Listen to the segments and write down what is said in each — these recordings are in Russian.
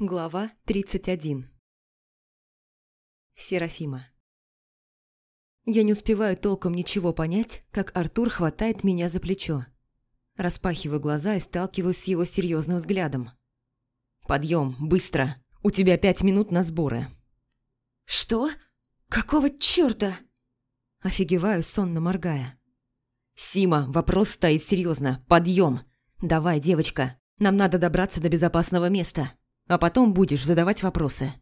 Глава 31 Серафима Я не успеваю толком ничего понять, как Артур хватает меня за плечо. Распахиваю глаза и сталкиваюсь с его серьезным взглядом. «Подъем, быстро! У тебя пять минут на сборы!» «Что? Какого чёрта?» Офигеваю, сонно моргая. «Сима, вопрос стоит серьезно. Подъем! Давай, девочка, нам надо добраться до безопасного места, а потом будешь задавать вопросы».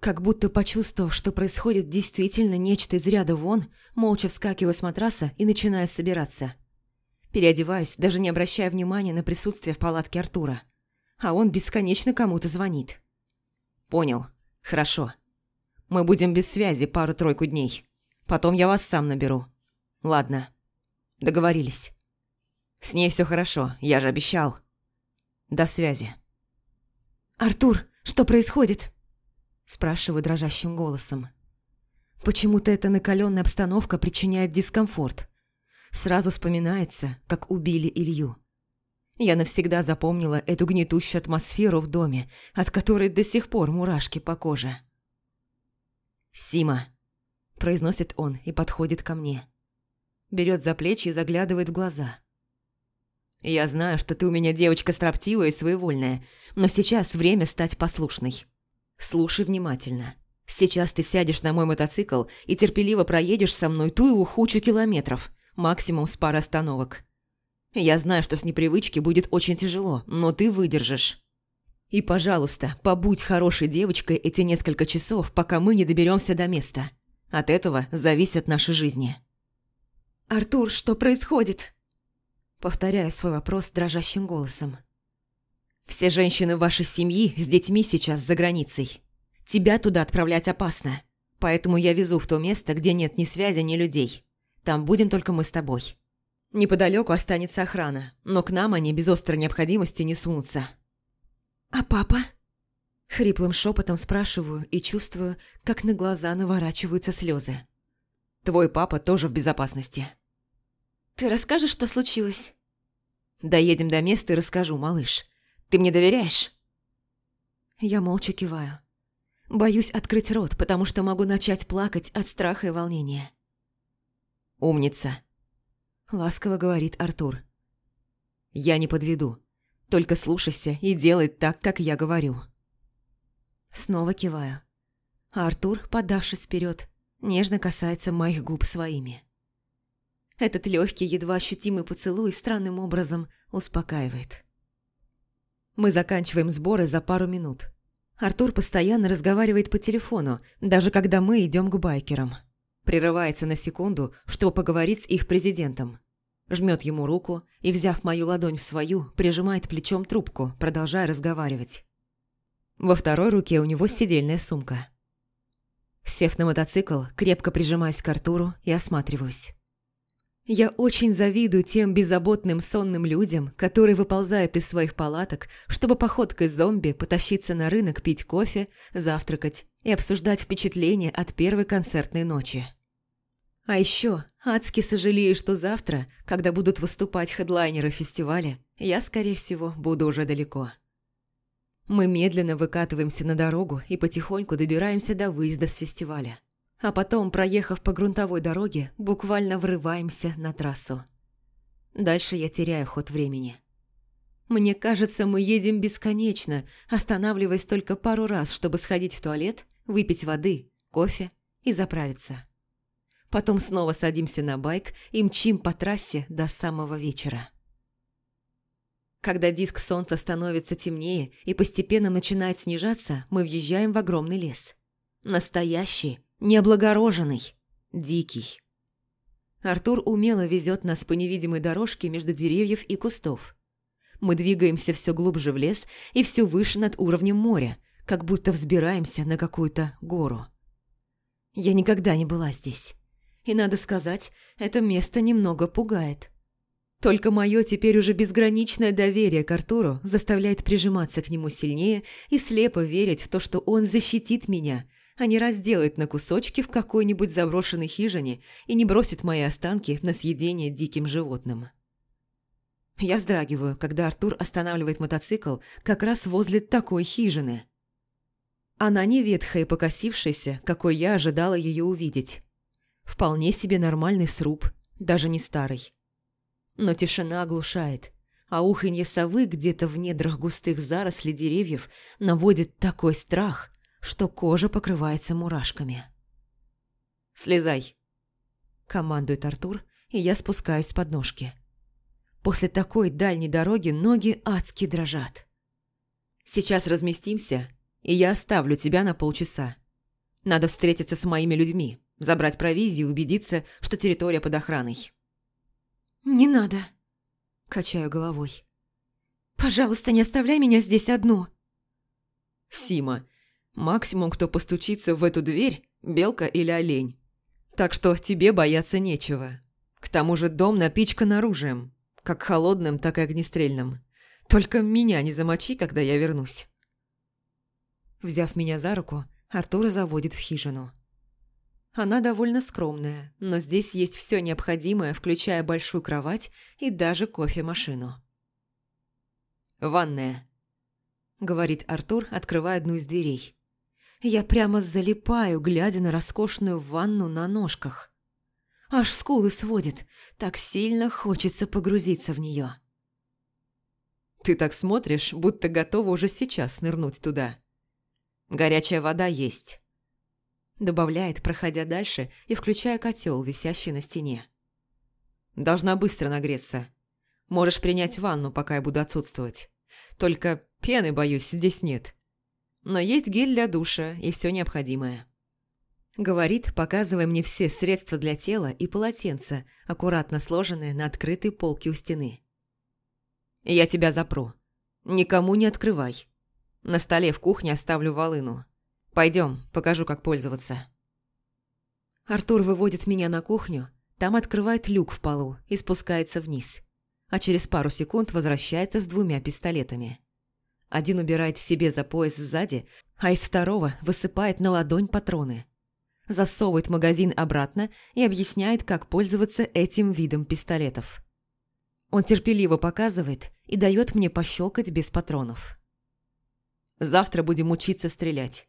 Как будто почувствовав, что происходит действительно нечто из ряда вон, молча вскакиваю с матраса и начинаю собираться. Переодеваюсь, даже не обращая внимания на присутствие в палатке Артура. А он бесконечно кому-то звонит. «Понял. Хорошо. Мы будем без связи пару-тройку дней. Потом я вас сам наберу. Ладно. Договорились. С ней все хорошо, я же обещал. До связи». «Артур, что происходит?» Спрашиваю дрожащим голосом. Почему-то эта накаленная обстановка причиняет дискомфорт. Сразу вспоминается, как убили Илью. Я навсегда запомнила эту гнетущую атмосферу в доме, от которой до сих пор мурашки по коже. «Сима», – произносит он и подходит ко мне. Берет за плечи и заглядывает в глаза. «Я знаю, что ты у меня девочка строптивая и своевольная, но сейчас время стать послушной. Слушай внимательно. Сейчас ты сядешь на мой мотоцикл и терпеливо проедешь со мной ту его хучу километров, максимум с пары остановок. Я знаю, что с непривычки будет очень тяжело, но ты выдержишь. И, пожалуйста, побудь хорошей девочкой эти несколько часов, пока мы не доберемся до места. От этого зависят наши жизни. «Артур, что происходит?» Повторяя свой вопрос дрожащим голосом. Все женщины вашей семьи с детьми сейчас за границей. Тебя туда отправлять опасно. Поэтому я везу в то место, где нет ни связи, ни людей. Там будем только мы с тобой. Неподалеку останется охрана, но к нам они без острой необходимости не сунутся. «А папа?» Хриплым шепотом спрашиваю и чувствую, как на глаза наворачиваются слезы. «Твой папа тоже в безопасности». «Ты расскажешь, что случилось?» «Доедем до места и расскажу, малыш. Ты мне доверяешь?» Я молча киваю. Боюсь открыть рот, потому что могу начать плакать от страха и волнения. «Умница», — ласково говорит Артур. «Я не подведу. Только слушайся и делай так, как я говорю». Снова киваю. А Артур, подавшись вперед, нежно касается моих губ своими. Этот легкий, едва ощутимый поцелуй странным образом успокаивает. Мы заканчиваем сборы за пару минут. Артур постоянно разговаривает по телефону, даже когда мы идем к байкерам. Прерывается на секунду, чтобы поговорить с их президентом. Жмет ему руку и, взяв мою ладонь в свою, прижимает плечом трубку, продолжая разговаривать. Во второй руке у него сидельная сумка. Сев на мотоцикл, крепко прижимаюсь к Артуру и осматриваюсь. Я очень завидую тем беззаботным сонным людям, которые выползают из своих палаток, чтобы походкой зомби потащиться на рынок пить кофе, завтракать и обсуждать впечатления от первой концертной ночи. А еще адски сожалею, что завтра, когда будут выступать хедлайнеры фестиваля, я, скорее всего, буду уже далеко. Мы медленно выкатываемся на дорогу и потихоньку добираемся до выезда с фестиваля а потом, проехав по грунтовой дороге, буквально врываемся на трассу. Дальше я теряю ход времени. Мне кажется, мы едем бесконечно, останавливаясь только пару раз, чтобы сходить в туалет, выпить воды, кофе и заправиться. Потом снова садимся на байк и мчим по трассе до самого вечера. Когда диск солнца становится темнее и постепенно начинает снижаться, мы въезжаем в огромный лес. Настоящий, необлагороженный, дикий. Артур умело везет нас по невидимой дорожке между деревьев и кустов. Мы двигаемся все глубже в лес и все выше над уровнем моря, как будто взбираемся на какую-то гору. Я никогда не была здесь. И, надо сказать, это место немного пугает. Только мое теперь уже безграничное доверие к Артуру заставляет прижиматься к нему сильнее и слепо верить в то, что он защитит меня а не разделает на кусочки в какой-нибудь заброшенной хижине и не бросит мои останки на съедение диким животным. Я вздрагиваю, когда Артур останавливает мотоцикл как раз возле такой хижины. Она не ветхая и покосившаяся, какой я ожидала ее увидеть. Вполне себе нормальный сруб, даже не старый. Но тишина оглушает, а уханье совы где-то в недрах густых зарослей деревьев наводит такой страх, что кожа покрывается мурашками. «Слезай!» – командует Артур, и я спускаюсь с подножки. После такой дальней дороги ноги адски дрожат. Сейчас разместимся, и я оставлю тебя на полчаса. Надо встретиться с моими людьми, забрать провизию и убедиться, что территория под охраной. «Не надо», – качаю головой. «Пожалуйста, не оставляй меня здесь одну». «Сима, максимум, кто постучится в эту дверь – белка или олень. Так что тебе бояться нечего. К тому же дом напичкан оружием как холодным, так и огнестрельным. Только меня не замочи, когда я вернусь. Взяв меня за руку, Артура заводит в хижину. Она довольно скромная, но здесь есть все необходимое, включая большую кровать и даже кофемашину. «Ванная», — говорит Артур, открывая одну из дверей. Я прямо залипаю, глядя на роскошную ванну на ножках. Аж скулы сводит, так сильно хочется погрузиться в нее. Ты так смотришь, будто готова уже сейчас нырнуть туда. Горячая вода есть. Добавляет, проходя дальше и включая котел, висящий на стене. Должна быстро нагреться. Можешь принять ванну, пока я буду отсутствовать. Только пены, боюсь, здесь нет. Но есть гель для душа и все необходимое. Говорит, показывая мне все средства для тела и полотенца, аккуратно сложенные на открытой полке у стены. «Я тебя запру. Никому не открывай. На столе в кухне оставлю волыну. Пойдем, покажу, как пользоваться». Артур выводит меня на кухню, там открывает люк в полу и спускается вниз, а через пару секунд возвращается с двумя пистолетами. Один убирает себе за пояс сзади, а из второго высыпает на ладонь патроны – засовывает магазин обратно и объясняет, как пользоваться этим видом пистолетов. Он терпеливо показывает и дает мне пощелкать без патронов. «Завтра будем учиться стрелять.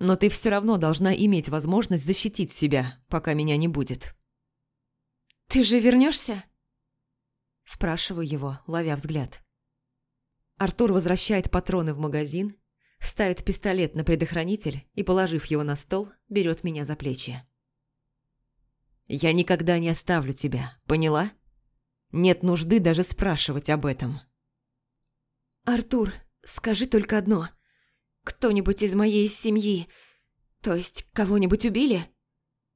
Но ты все равно должна иметь возможность защитить себя, пока меня не будет». «Ты же вернешься? Спрашиваю его, ловя взгляд. Артур возвращает патроны в магазин ставит пистолет на предохранитель и, положив его на стол, берет меня за плечи. «Я никогда не оставлю тебя, поняла? Нет нужды даже спрашивать об этом». «Артур, скажи только одно. Кто-нибудь из моей семьи, то есть кого-нибудь убили?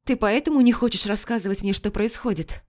Ты поэтому не хочешь рассказывать мне, что происходит?»